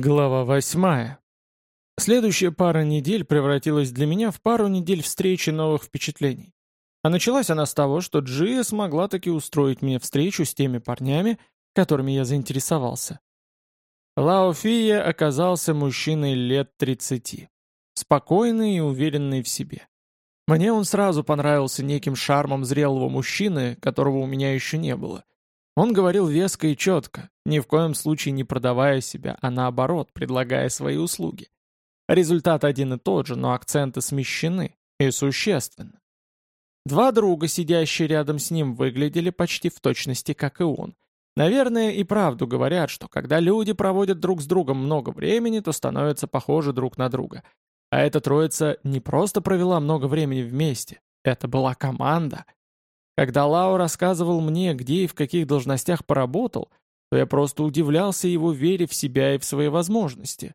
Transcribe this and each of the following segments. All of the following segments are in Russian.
Глава восьмая. Следующая пара недель превратилась для меня в пару недель встречи новых впечатлений. А началась она с того, что Джия смогла таки устроить мне встречу с теми парнями, которыми я заинтересовался. Лао Фия оказался мужчиной лет 30. Спокойный и уверенный в себе. Мне он сразу понравился неким шармом зрелого мужчины, которого у меня еще не было — он говорил веско и четко, ни в коем случае не продавая себя, а наоборот, предлагая свои услуги. Результат один и тот же, но акценты смещены, и существенно. Два друга, сидящие рядом с ним, выглядели почти в точности, как и он. Наверное, и правду говорят, что когда люди проводят друг с другом много времени, то становятся похожи друг на друга. А эта троица не просто провела много времени вместе, это была команда — когда Лао рассказывал мне, где и в каких должностях поработал, то я просто удивлялся его вере в себя и в свои возможности.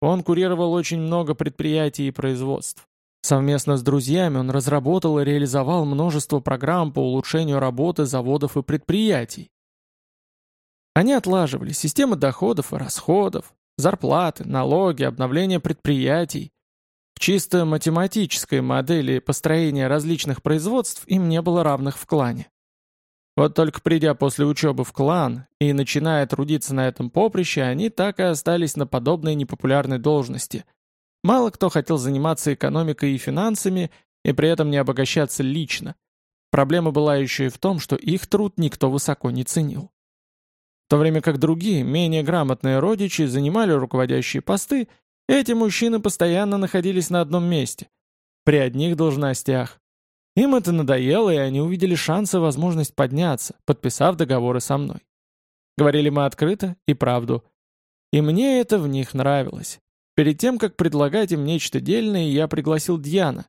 Он курировал очень много предприятий и производств. Совместно с друзьями он разработал и реализовал множество программ по улучшению работы заводов и предприятий. Они отлаживали системы доходов и расходов, зарплаты, налоги, обновление предприятий, в чисто математической модели построения различных производств им не было равных в клане. Вот только придя после учебы в клан и начиная трудиться на этом поприще, они так и остались на подобной непопулярной должности. Мало кто хотел заниматься экономикой и финансами и при этом не обогащаться лично. Проблема была еще и в том, что их труд никто высоко не ценил. В то время как другие, менее грамотные родичи занимали руководящие посты эти мужчины постоянно находились на одном месте, при одних должностях. Им это надоело, и они увидели шанс и возможность подняться, подписав договоры со мной. Говорили мы открыто и правду. И мне это в них нравилось. Перед тем, как предлагать им нечто дельное, я пригласил Дьяна.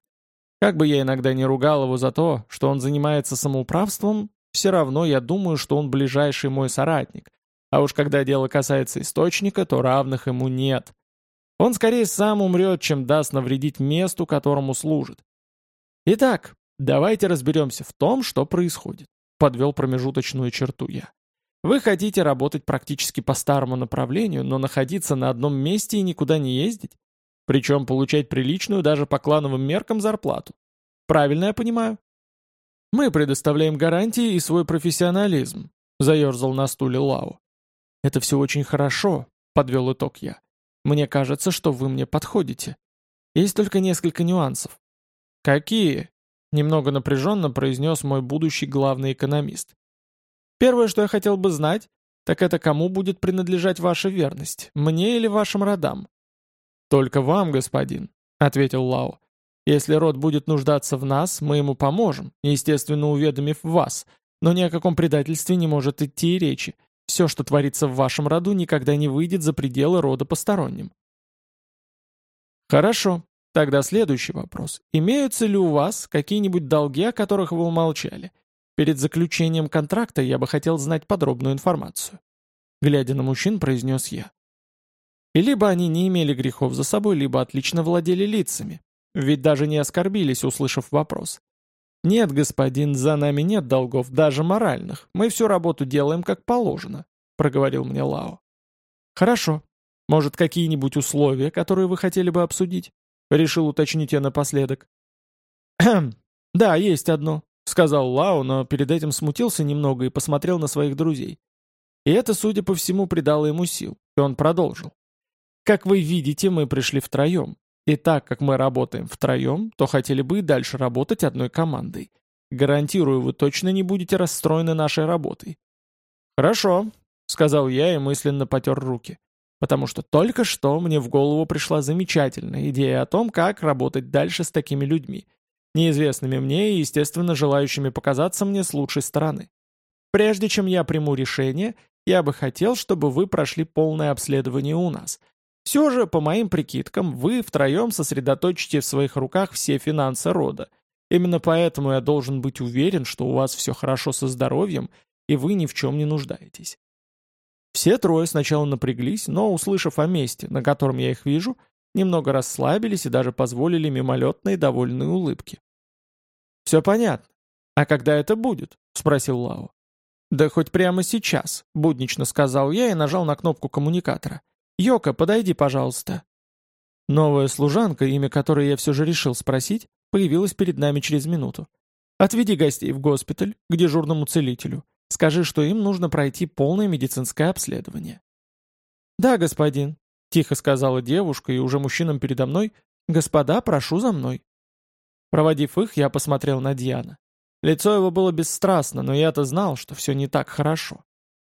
Как бы я иногда не ругал его за то, что он занимается самоуправством, все равно я думаю, что он ближайший мой соратник. А уж когда дело касается источника, то равных ему нет. Он скорее сам умрет, чем даст навредить месту, которому служит. Итак, давайте разберемся в том, что происходит. Подвел промежуточную черту я. Вы хотите работать практически по старому направлению, но находиться на одном месте и никуда не ездить? Причем получать приличную даже по клановым меркам зарплату. Правильно я понимаю? Мы предоставляем гарантии и свой профессионализм, заерзал на стуле Лао. Это все очень хорошо, подвел итог я. Мне кажется, что вы мне подходите. Есть только несколько нюансов». «Какие?» — немного напряженно произнес мой будущий главный экономист. «Первое, что я хотел бы знать, так это кому будет принадлежать ваша верность, мне или вашим родам?» «Только вам, господин», — ответил Лао. «Если род будет нуждаться в нас, мы ему поможем, естественно, уведомив вас, но ни о каком предательстве не может идти и речи. Все, что творится в вашем роду, никогда не выйдет за пределы рода посторонним. Хорошо. Тогда следующий вопрос. Имеются ли у вас какие-нибудь долги, о которых вы умолчали? Перед заключением контракта я бы хотел знать подробную информацию. Глядя на мужчин, произнес я. И либо они не имели грехов за собой, либо отлично владели лицами. Ведь даже не оскорбились, услышав вопрос. «Нет, господин, за нами нет долгов, даже моральных. Мы всю работу делаем как положено», — проговорил мне Лао. «Хорошо. Может, какие-нибудь условия, которые вы хотели бы обсудить?» — решил уточнить я напоследок. «Хм, да, есть одно», — сказал Лао, но перед этим смутился немного и посмотрел на своих друзей. И это, судя по всему, придало ему сил, и он продолжил. «Как вы видите, мы пришли втроем. И так как мы работаем втроем, то хотели бы и дальше работать одной командой. Гарантирую, вы точно не будете расстроены нашей работой. «Хорошо», — сказал я и мысленно потер руки. Потому что только что мне в голову пришла замечательная идея о том, как работать дальше с такими людьми, неизвестными мне и, естественно, желающими показаться мне с лучшей стороны. Прежде чем я приму решение, я бы хотел, чтобы вы прошли полное обследование у нас — все же, по моим прикидкам, вы втроем сосредоточите в своих руках все финансы рода. Именно поэтому я должен быть уверен, что у вас все хорошо со здоровьем, и вы ни в чем не нуждаетесь. Все трое сначала напряглись, но, услышав о месте, на котором я их вижу, немного расслабились и даже позволили мимолетные довольные улыбки. «Все понятно. А когда это будет?» — спросил Лао. «Да хоть прямо сейчас», — буднично сказал я и нажал на кнопку коммуникатора. Йока, подойди, пожалуйста». Новая служанка, имя которой я все же решил спросить, появилась перед нами через минуту. «Отведи гостей в госпиталь, к дежурному целителю. Скажи, что им нужно пройти полное медицинское обследование». «Да, господин», — тихо сказала девушка, и уже мужчинам передо мной, «Господа, прошу за мной». Проводив их, я посмотрел на Дьяна. Лицо его было бесстрастно, но я-то знал, что все не так хорошо.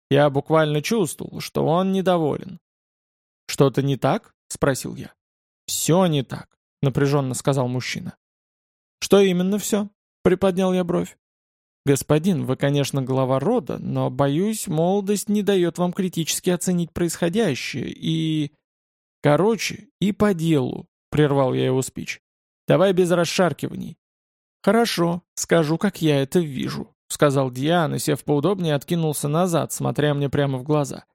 Я буквально чувствовал, что он недоволен. «Что-то не так?» — спросил я. «Все не так», — напряженно сказал мужчина. «Что именно все?» — приподнял я бровь. «Господин, вы, конечно, глава рода, но, боюсь, молодость не дает вам критически оценить происходящее и...» «Короче, и по делу», — прервал я его спич. «Давай без расшаркиваний. «Хорошо, скажу, как я это вижу», — сказал Диан и, сев поудобнее, откинулся назад, смотря мне прямо в глаза.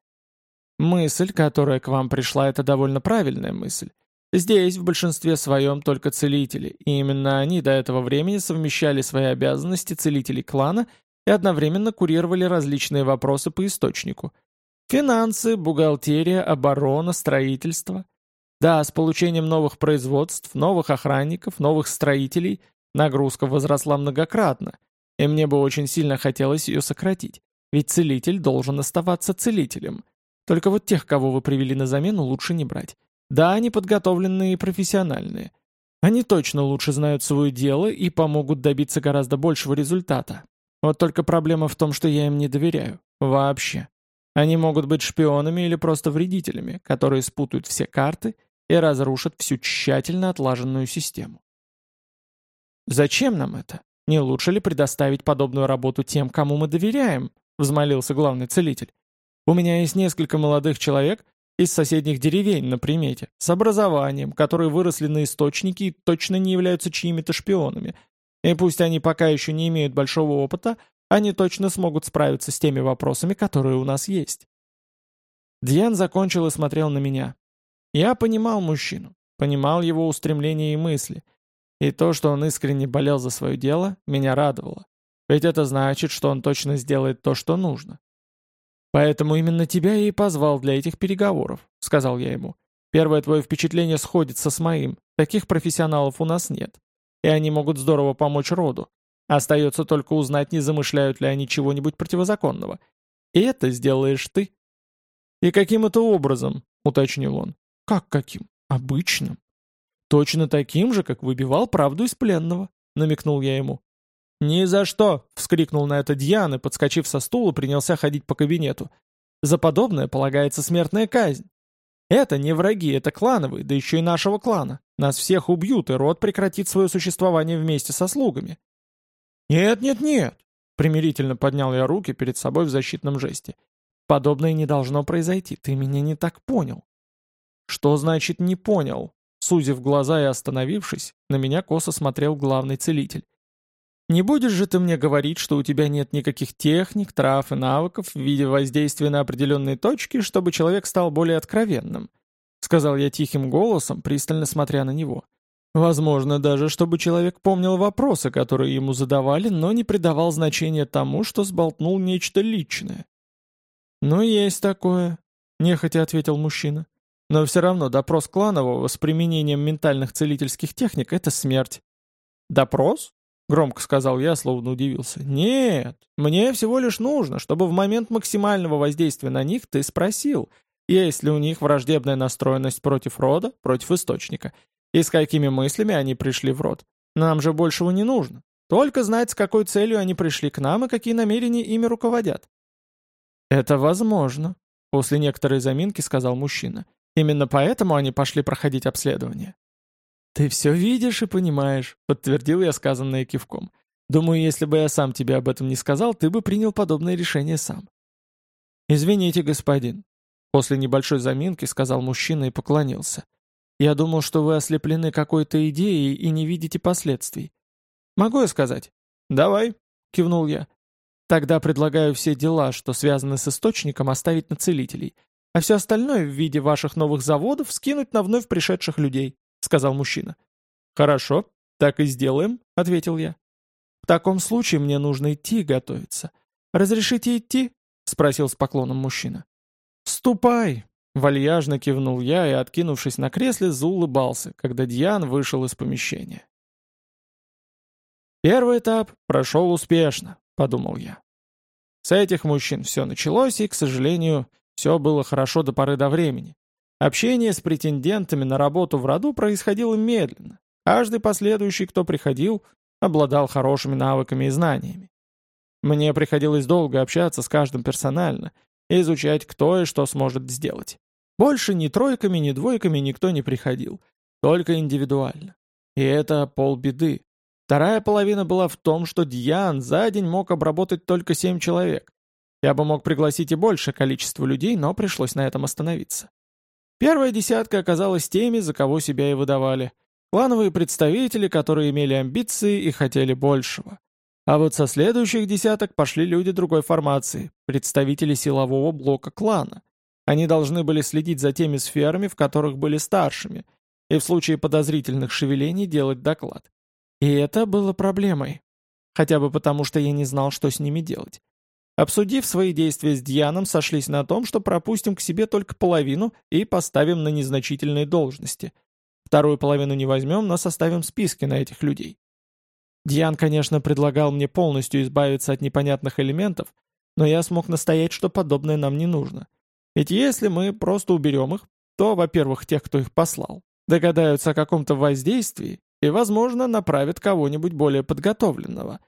«Мысль, которая к вам пришла, это довольно правильная мысль. Здесь в большинстве своем только целители, и именно они до этого времени совмещали свои обязанности целителей клана и одновременно курировали различные вопросы по источнику. Финансы, бухгалтерия, оборона, строительство. Да, с получением новых производств, новых охранников, новых строителей — Нагрузка возросла многократно, и мне бы очень сильно хотелось ее сократить, ведь целитель должен оставаться целителем. Только вот тех, кого вы привели на замену, лучше не брать. Да, они подготовленные и профессиональные. Они точно лучше знают свое дело и помогут добиться гораздо большего результата. Вот только проблема в том, что я им не доверяю. Вообще. Они могут быть шпионами или просто вредителями, которые спутают все карты и разрушат всю тщательно отлаженную систему. «Зачем нам это? Не лучше ли предоставить подобную работу тем, кому мы доверяем?» — взмолился главный целитель. «У меня есть несколько молодых человек из соседних деревень на примете, с образованием, которые выросли на источнике и точно не являются чьими-то шпионами. И пусть они пока еще не имеют большого опыта, они точно смогут справиться с теми вопросами, которые у нас есть». Дьян закончил и смотрел на меня. Я понимал мужчину, понимал его устремления и мысли — и то, что он искренне болел за свое дело, меня радовало. Ведь это значит, что он точно сделает то, что нужно. «Поэтому именно тебя я и позвал для этих переговоров», — сказал я ему. «Первое твое впечатление сходится с моим. Таких профессионалов у нас нет. И они могут здорово помочь роду. Остается только узнать, не замышляют ли они чего-нибудь противозаконного. И это сделаешь ты». «И каким это образом?» — уточнил он. «Как каким? Обычным. «Точно таким же, как выбивал правду из пленного», — намекнул я ему. «Ни за что!» — вскрикнул на это Дьян и, подскочив со стула, принялся ходить по кабинету. «За подобное полагается смертная казнь. Это не враги, это клановые, да еще и нашего клана. Нас всех убьют, и род прекратит свое существование вместе со слугами». «Нет, нет, нет!» — примирительно поднял я руки перед собой в защитном жесте. «Подобное не должно произойти, ты меня не так понял». «Что значит «не понял»?» Сузив глаза и остановившись, на меня косо смотрел главный целитель. «Не будешь же ты мне говорить, что у тебя нет никаких техник, трав и навыков в виде воздействия на определенные точки, чтобы человек стал более откровенным?» Сказал я тихим голосом, пристально смотря на него. Возможно даже, чтобы человек помнил вопросы, которые ему задавали, но не придавал значения тому, что сболтнул нечто личное. «Ну, есть такое», — нехотя ответил мужчина. Но все равно допрос Кланового с применением ментальных целительских техник — это смерть. «Допрос?» — громко сказал я, словно удивился. «Нет, мне всего лишь нужно, чтобы в момент максимального воздействия на них ты спросил, есть ли у них враждебная настроенность против рода, против источника, и с какими мыслями они пришли в род. Нам же большего не нужно. Только знать, с какой целью они пришли к нам и какие намерения ими руководят». «Это возможно», — после некоторой заминки сказал мужчина. Именно поэтому они пошли проходить обследование. «Ты все видишь и понимаешь», — подтвердил я сказанное кивком. «Думаю, если бы я сам тебе об этом не сказал, ты бы принял подобное решение сам». «Извините, господин», — после небольшой заминки сказал мужчина и поклонился. «Я думал, что вы ослеплены какой-то идеей и не видите последствий. Могу я сказать?» «Давай», — кивнул я. «Тогда предлагаю все дела, что связаны с источником, оставить на целителей а все остальное в виде ваших новых заводов скинуть на вновь пришедших людей», — сказал мужчина. «Хорошо, так и сделаем», — ответил я. «В таком случае мне нужно идти готовиться. Разрешите идти?» — спросил с поклоном мужчина. «Ступай!» — Вальяжно кивнул я и, откинувшись на кресле, заулыбался, когда Дьян вышел из помещения. «Первый этап прошел успешно», — подумал я. С этих мужчин все началось, и, к сожалению, все было хорошо до поры до времени. Общение с претендентами на работу в роду происходило медленно. Каждый последующий, кто приходил, обладал хорошими навыками и знаниями. Мне приходилось долго общаться с каждым персонально, и изучать, кто и что сможет сделать. Больше ни тройками, ни двойками никто не приходил, только индивидуально. И это полбеды. Вторая половина была в том, что Дьян за день мог обработать только семь человек. Я бы мог пригласить и большее количество людей, но пришлось на этом остановиться. Первая десятка оказалась теми, за кого себя и выдавали. Клановые представители, которые имели амбиции и хотели большего. А вот со следующих десяток пошли люди другой формации, представители силового блока клана. Они должны были следить за теми сферами, в которых были старшими, и в случае подозрительных шевелений делать доклад. И это было проблемой. Хотя бы потому, что я не знал, что с ними делать. Обсудив свои действия с Дьяном, сошлись на том, что пропустим к себе только половину и поставим на незначительные должности. Вторую половину не возьмем, но составим списки на этих людей. Дьян, конечно, предлагал мне полностью избавиться от непонятных элементов, но я смог настоять, что подобное нам не нужно. Ведь если мы просто уберем их, то, во-первых, тех, кто их послал, догадаются о каком-то воздействии, и, возможно, направит кого-нибудь более подготовленного.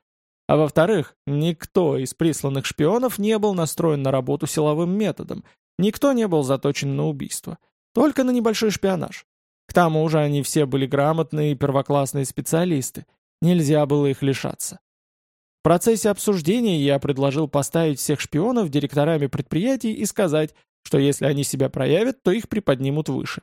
А во-вторых, никто из присланных шпионов не был настроен на работу силовым методом, никто не был заточен на убийство, только на небольшой шпионаж. К тому же они все были грамотные и первоклассные специалисты, нельзя было их лишаться. В процессе обсуждения я предложил поставить всех шпионов директорами предприятий и сказать, что если они себя проявят, то их приподнимут выше.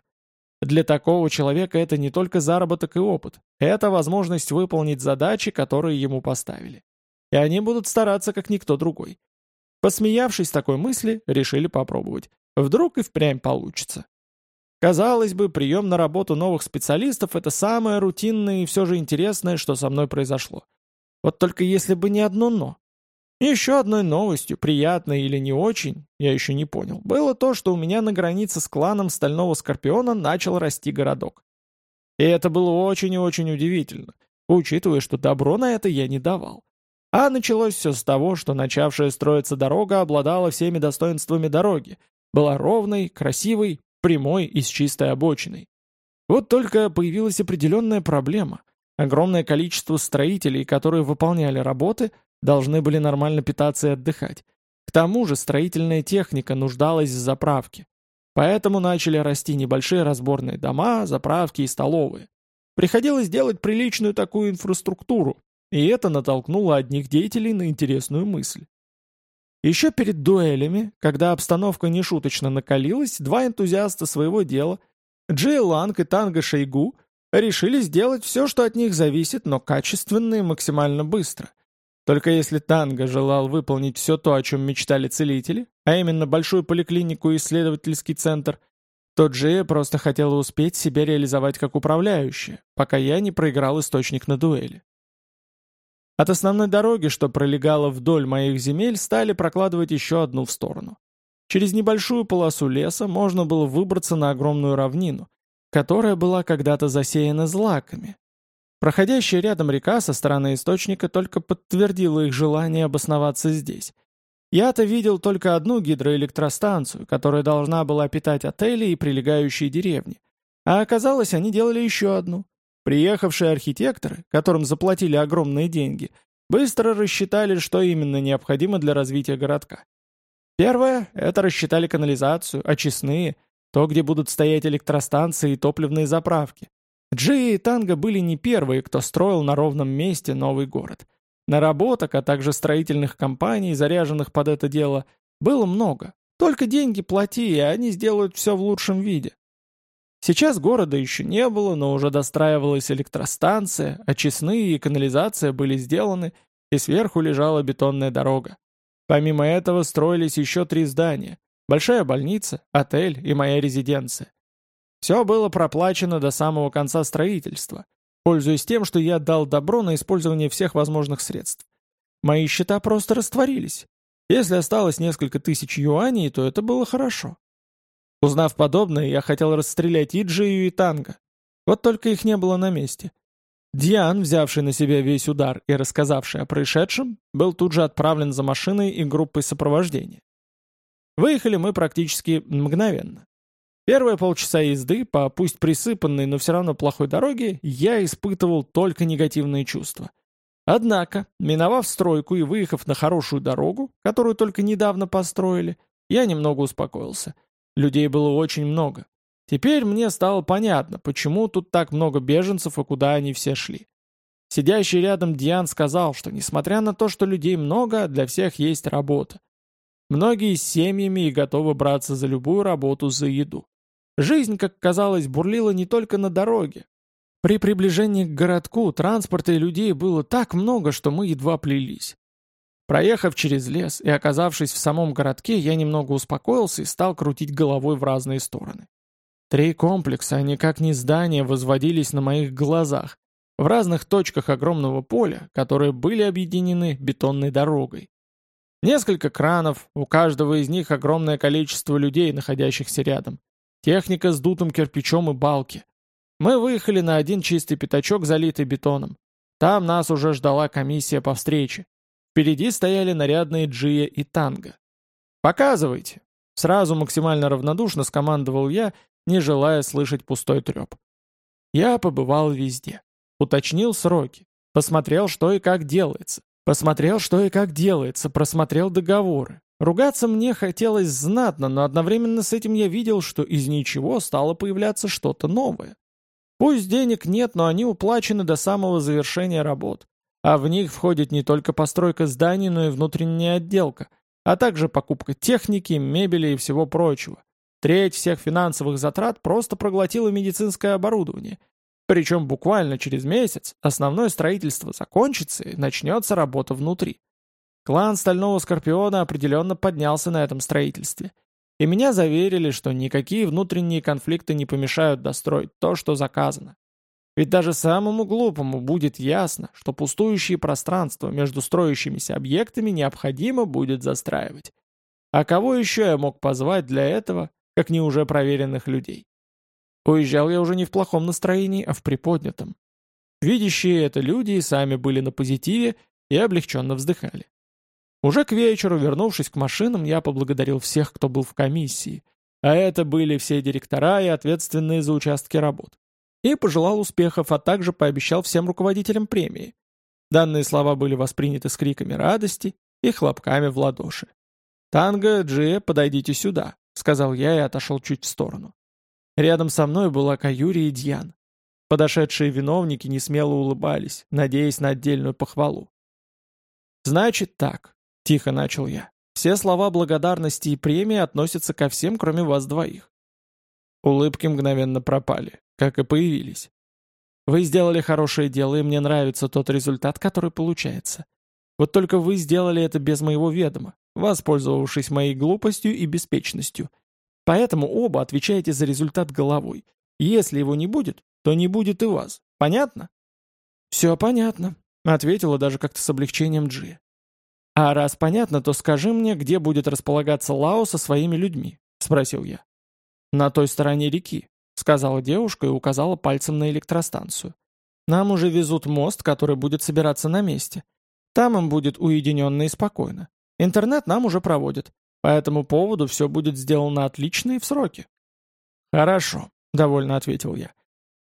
Для такого человека это не только заработок и опыт, это возможность выполнить задачи, которые ему поставили. И они будут стараться, как никто другой. Посмеявшись такой мысли, решили попробовать. Вдруг и впрямь получится. Казалось бы, прием на работу новых специалистов – это самое рутинное и все же интересное, что со мной произошло. Вот только если бы не одно «но». Еще одной новостью, приятной или не очень, я еще не понял, было то, что у меня на границе с кланом Стального Скорпиона начал расти городок. И это было очень и очень удивительно, учитывая, что добро на это я не давал. А началось все с того, что начавшая строиться дорога обладала всеми достоинствами дороги, была ровной, красивой, прямой и с чистой обочиной. Вот только появилась определенная проблема. Огромное количество строителей, которые выполняли работы, должны были нормально питаться и отдыхать. К тому же строительная техника нуждалась в заправке. Поэтому начали расти небольшие разборные дома, заправки и столовые. Приходилось делать приличную такую инфраструктуру, и это натолкнуло одних деятелей на интересную мысль. Еще перед дуэлями, когда обстановка нешуточно накалилась, два энтузиаста своего дела, Джей Ланг и Танго Шейгу, решили сделать все, что от них зависит, но качественно и максимально быстро. Только если Танго желал выполнить все то, о чем мечтали целители, а именно большую поликлинику и исследовательский центр, то Джея просто хотела успеть себя реализовать как управляющая, пока я не проиграл источник на дуэли. От основной дороги, что пролегала вдоль моих земель, стали прокладывать еще одну в сторону. Через небольшую полосу леса можно было выбраться на огромную равнину, которая была когда-то засеяна злаками, Проходящая рядом река со стороны источника только подтвердила их желание обосноваться здесь. Я-то видел только одну гидроэлектростанцию, которая должна была питать отели и прилегающие деревни. А оказалось, они делали еще одну. Приехавшие архитекторы, которым заплатили огромные деньги, быстро рассчитали, что именно необходимо для развития городка. Первое — это рассчитали канализацию, очистные, то, где будут стоять электростанции и топливные заправки. Джи и Танго были не первые, кто строил на ровном месте новый город. Наработок, а также строительных компаний, заряженных под это дело, было много. Только деньги плати, и они сделают все в лучшем виде. Сейчас города еще не было, но уже достраивалась электростанция, очистные и канализация были сделаны, и сверху лежала бетонная дорога. Помимо этого строились еще три здания. Большая больница, отель и моя резиденция. Все было проплачено до самого конца строительства, пользуясь тем, что я дал добро на использование всех возможных средств. Мои счета просто растворились. Если осталось несколько тысяч юаней, то это было хорошо. Узнав подобное, я хотел расстрелять и Джию, и Танго. Вот только их не было на месте. Диан, взявший на себя весь удар и рассказавший о происшедшем, был тут же отправлен за машиной и группой сопровождения. Выехали мы практически мгновенно. Первые полчаса езды по пусть присыпанной, но все равно плохой дороге я испытывал только негативные чувства. Однако, миновав стройку и выехав на хорошую дорогу, которую только недавно построили, я немного успокоился. Людей было очень много. Теперь мне стало понятно, почему тут так много беженцев и куда они все шли. Сидящий рядом Диан сказал, что несмотря на то, что людей много, для всех есть работа. Многие с семьями и готовы браться за любую работу за еду. Жизнь, как казалось, бурлила не только на дороге. При приближении к городку транспорта и людей было так много, что мы едва плелись. Проехав через лес и оказавшись в самом городке, я немного успокоился и стал крутить головой в разные стороны. Три комплекса, а никак не здания, возводились на моих глазах, в разных точках огромного поля, которые были объединены бетонной дорогой. Несколько кранов, у каждого из них огромное количество людей, находящихся рядом. Техника с дутым кирпичом и балки. Мы выехали на один чистый пятачок, залитый бетоном. Там нас уже ждала комиссия по встрече. Впереди стояли нарядные Джия и Танго. «Показывайте!» Сразу максимально равнодушно скомандовал я не желая слышать пустой треп. Я побывал везде. Уточнил сроки. Посмотрел, что и как делается. Посмотрел, что и как делается. Просмотрел договоры. Ругаться мне хотелось знатно, но одновременно с этим я видел, что из ничего стало появляться что-то новое. Пусть денег нет, но они уплачены до самого завершения работ. А в них входит не только постройка зданий, но и внутренняя отделка, а также покупка техники, мебели и всего прочего. Треть всех финансовых затрат просто проглотила медицинское оборудование. Причем буквально через месяц основное строительство закончится и начнется работа внутри. Клан Стального Скорпиона определенно поднялся на этом строительстве. И меня заверили, что никакие внутренние конфликты не помешают достроить то, что заказано. Ведь даже самому глупому будет ясно, что пустующие пространства между строящимися объектами необходимо будет застраивать. А кого еще я мог позвать для этого, как не уже проверенных людей. Уезжал я уже не в плохом настроении, а в приподнятом. Видящие это люди и сами были на позитиве и облегченно вздыхали. Уже к вечеру, вернувшись к машинам, я поблагодарил всех, кто был в комиссии, а это были все директора и ответственные за участки работ. И пожелал успехов, а также пообещал всем руководителям премии. Данные слова были восприняты с криками радости и хлопками в ладоши. «Танго, Джия, подойдите сюда сказал я и отошел чуть в сторону. Рядом со мной была Каюри и Дьян. Подошедшие виновники не смело улыбались, надеясь на отдельную похвалу. «Значит так», — тихо начал я. «Все слова благодарности и премии относятся ко всем, кроме вас двоих». Улыбки мгновенно пропали, как и появились. «Вы сделали хорошее дело, и мне нравится тот результат, который получается. Вот только вы сделали это без моего ведома воспользовавшись моей глупостью и беспечностью. Поэтому оба отвечаете за результат головой. Если его не будет, то не будет и вас. Понятно? «Все понятно», — ответила даже как-то с облегчением Джи. «А раз понятно, то скажи мне, где будет располагаться Лао со своими людьми?» — спросил я. «На той стороне реки», — сказала девушка и указала пальцем на электростанцию. «Нам уже везут мост, который будет собираться на месте. Там им будет уединенно и спокойно. Интернет нам уже проводят. По этому поводу все будет сделано отлично и в сроки». «Хорошо», — довольно ответил я.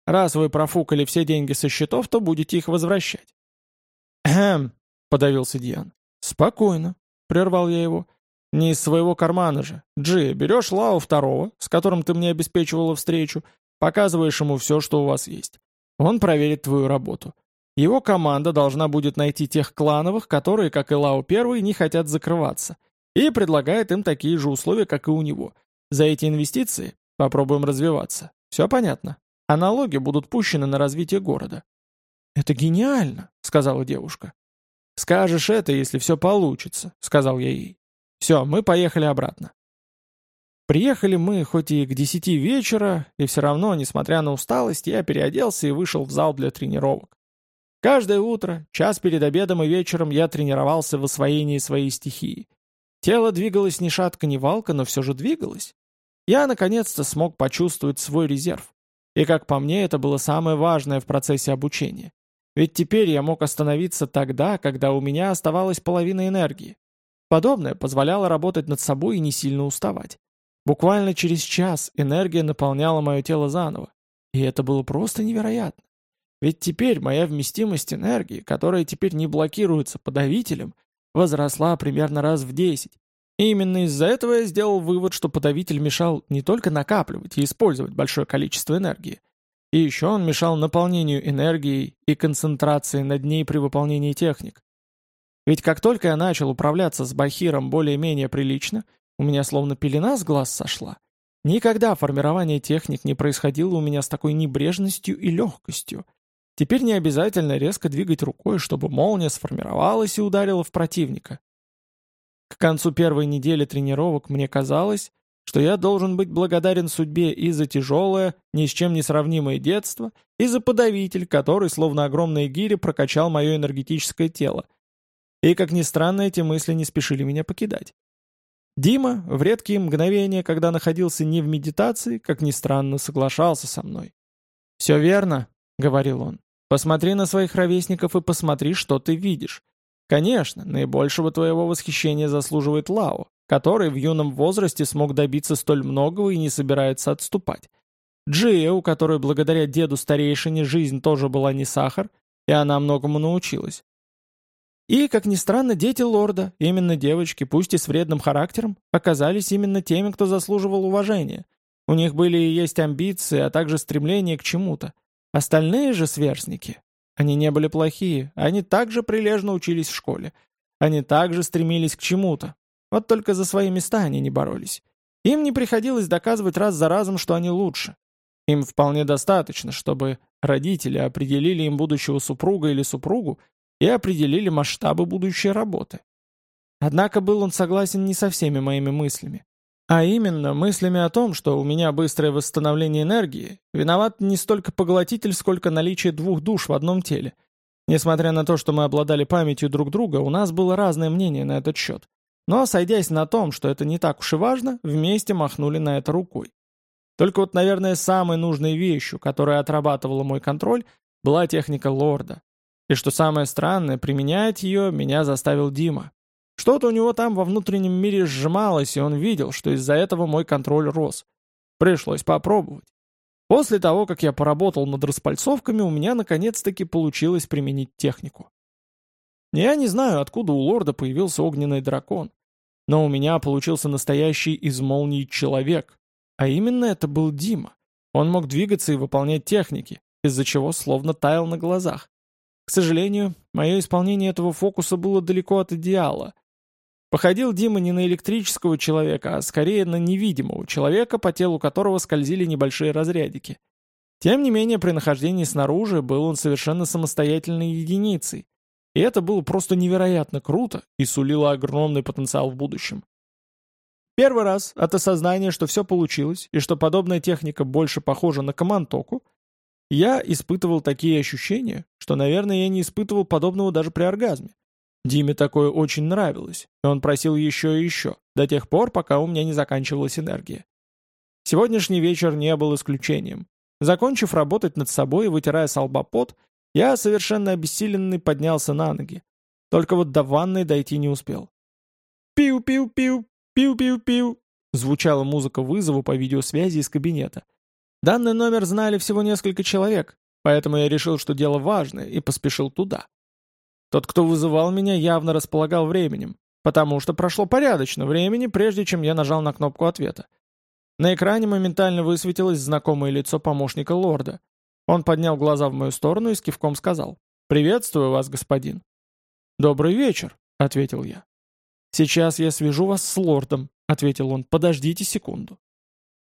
«Раз вы профукали все деньги со счетов, то будете их возвращать». «Эхм», — подавился Диан. «Спокойно», — прервал я его. «Не из своего кармана же. Джи, берешь Лао второго, с которым ты мне обеспечивала встречу, показываешь ему все, что у вас есть. Он проверит твою работу. Его команда должна будет найти тех клановых, которые, как и Лао Первый, не хотят закрываться, и предлагает им такие же условия, как и у него. За эти инвестиции попробуем развиваться. Все понятно. А налоги будут пущены на развитие города. «Это гениально», — сказала девушка. «Скажешь это, если все получится», — сказал я ей. «Все, мы поехали обратно». Приехали мы хоть и к десяти вечера, и все равно, несмотря на усталость, я переоделся и вышел в зал для тренировок. Каждое утро, час перед обедом и вечером я тренировался в освоении своей стихии. Тело двигалось ни шатка, ни валка, но все же двигалось. я наконец-то смог почувствовать свой резерв. И как по мне, это было самое важное в процессе обучения. Ведь теперь я мог остановиться тогда, когда у меня оставалась половина энергии. Подобное позволяло работать над собой и не сильно уставать. Буквально через час энергия наполняла мое тело заново. И это было просто невероятно. Ведь теперь моя вместимость энергии, которая теперь не блокируется подавителем, возросла примерно раз в 10. И именно из-за этого я сделал вывод, что подавитель мешал не только накапливать и использовать большое количество энергии, и еще он мешал наполнению энергией и концентрации над ней при выполнении техник. Ведь как только я начал управляться с Бахиром более-менее прилично, у меня словно пелена с глаз сошла. Никогда формирование техник не происходило у меня с такой небрежностью и легкостью. Теперь не обязательно резко двигать рукой, чтобы молния сформировалась и ударила в противника. К концу первой недели тренировок мне казалось, что я должен быть благодарен судьбе и за тяжелое, ни с чем не сравнимое детство, и за подавитель, который, словно огромные гири, прокачал мое энергетическое тело. И, как ни странно, эти мысли не спешили меня покидать. Дима в редкие мгновения, когда находился не в медитации, как ни странно, соглашался со мной. «Все верно», — говорил он. «Посмотри на своих ровесников и посмотри, что ты видишь. Конечно, наибольшего твоего восхищения заслуживает Лао, который в юном возрасте смог добиться столь многого и не собирается отступать. Джия, у которой благодаря деду старейшине жизнь тоже была не сахар, и она многому научилась. И, как ни странно, дети лорда, именно девочки, пусть и с вредным характером, оказались именно теми, кто заслуживал уважения. У них были и есть амбиции, а также стремление к чему-то. Остальные же сверстники, они не были плохие, они также прилежно учились в школе. Они также стремились к чему-то. Вот только за свои места они не боролись. Им не приходилось доказывать раз за разом, что они лучше. Им вполне достаточно, чтобы родители определили им будущего супруга или супругу и определили масштабы будущей работы. Однако был он согласен не со всеми моими мыслями. А именно, мыслями о том, что у меня быстрое восстановление энергии, виноват не столько поглотитель, сколько наличие двух душ в одном теле. Несмотря на то, что мы обладали памятью друг друга, у нас было разное мнение на этот счет. Но, сойдясь на том, что это не так уж и важно, вместе махнули на это рукой. Только вот, наверное, самой нужной вещью, которая отрабатывала мой контроль, была техника лорда. И что самое странное, применять ее меня заставил Дима. Что-то у него там во внутреннем мире сжималось, и он видел, что из-за этого мой контроль рос. Пришлось попробовать. После того, как я поработал над распальцовками, у меня наконец-таки получилось применить технику. Я не знаю, откуда у лорда появился огненный дракон, но у меня получился настоящий из молний человек. А именно это был Дима. Он мог двигаться и выполнять техники, из-за чего словно таял на глазах. К сожалению, мое исполнение этого фокуса было далеко от идеала, Походил Дима не на электрического человека, а скорее на невидимого человека, по телу которого скользили небольшие разрядики. Тем не менее, при нахождении снаружи был он совершенно самостоятельной единицей. И это было просто невероятно круто и сулило огромный потенциал в будущем. Первый раз от осознания, что все получилось, и что подобная техника больше похожа на командоку, я испытывал такие ощущения, что, наверное, я не испытывал подобного даже при оргазме. Диме такое очень нравилось, и он просил еще и еще, до тех пор, пока у меня не заканчивалась энергия. Сегодняшний вечер не был исключением. Закончив работать над собой и вытирая с я, совершенно обессиленный, поднялся на ноги. Только вот до ванной дойти не успел. «Пиу-пиу-пиу! Пиу-пиу-пиу!» Звучала музыка вызова по видеосвязи из кабинета. Данный номер знали всего несколько человек, поэтому я решил, что дело важное, и поспешил туда. Тот, кто вызывал меня, явно располагал временем, потому что прошло порядочно времени, прежде чем я нажал на кнопку ответа. На экране моментально высветилось знакомое лицо помощника лорда. Он поднял глаза в мою сторону и с кивком сказал «Приветствую вас, господин». «Добрый вечер», — ответил я. «Сейчас я свяжу вас с лордом», — ответил он. «Подождите секунду».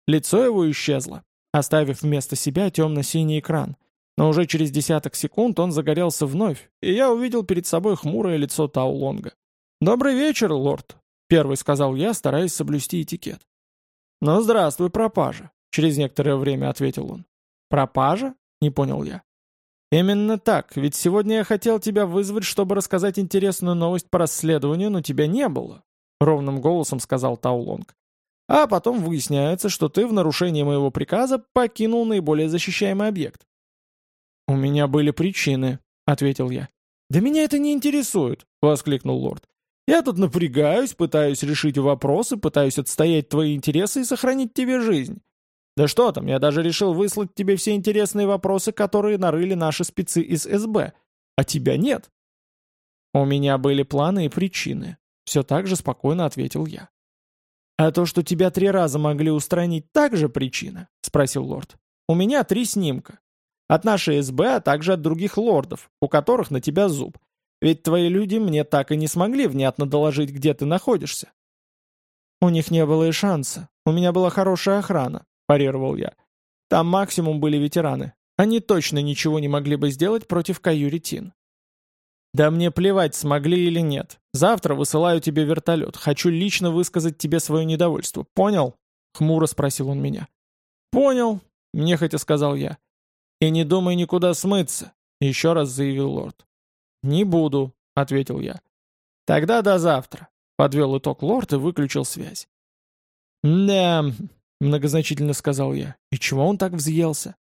Лицо его исчезло, оставив вместо себя темно-синий экран — но уже через десяток секунд он загорелся вновь, и я увидел перед собой хмурое лицо Таулонга. «Добрый вечер, лорд», — первый сказал я, стараясь соблюсти этикет. «Ну, здравствуй, пропажа», — через некоторое время ответил он. «Пропажа?» — не понял я. «Именно так, ведь сегодня я хотел тебя вызвать, чтобы рассказать интересную новость по расследованию, но тебя не было», — ровным голосом сказал Таулонг. А потом выясняется, что ты в нарушении моего приказа покинул наиболее защищаемый объект. «У меня были причины», — ответил я. «Да меня это не интересует», — воскликнул лорд. «Я тут напрягаюсь, пытаюсь решить вопросы, пытаюсь отстоять твои интересы и сохранить тебе жизнь. Да что там, я даже решил выслать тебе все интересные вопросы, которые нарыли наши спецы из СБ. А тебя нет. У меня были планы и причины. Все так же спокойно ответил я. «А то, что тебя три раза могли устранить, также причина?» — спросил лорд. «У меня три снимка. От нашей СБ, а также от других лордов, у которых на тебя зуб. Ведь твои люди мне так и не смогли внятно доложить, где ты находишься». «У них не было и шанса. У меня была хорошая охрана парировал я. Там максимум были ветераны. Они точно ничего не могли бы сделать против Каюритин. «Да мне плевать, смогли или нет. Завтра высылаю тебе вертолет. Хочу лично высказать тебе свое недовольство. Понял?» — хмуро спросил он меня. «Понял», — нехотя сказал я. «И не думай никуда смыться», — еще раз заявил лорд. «Не буду», — ответил я. «Тогда до завтра», — подвел итог лорд и выключил связь. «Да, Многозначительно сказал я. И чего он так взъелся?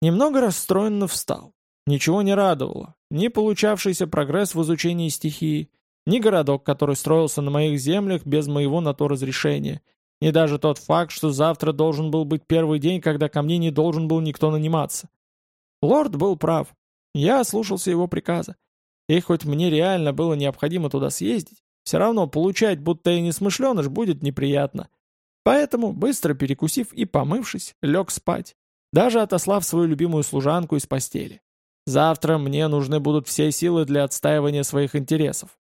Немного расстроенно встал. Ничего не радовало. Ни получавшийся прогресс в изучении стихии, ни городок, который строился на моих землях без моего на то разрешения, ни даже тот факт, что завтра должен был быть первый день, когда ко мне не должен был никто наниматься. Лорд был прав. Я слушался его приказа. И хоть мне реально было необходимо туда съездить, все равно получать, будто я не смышленыш, будет неприятно. Поэтому, быстро перекусив и помывшись, лег спать, даже отослав свою любимую служанку из постели. Завтра мне нужны будут все силы для отстаивания своих интересов.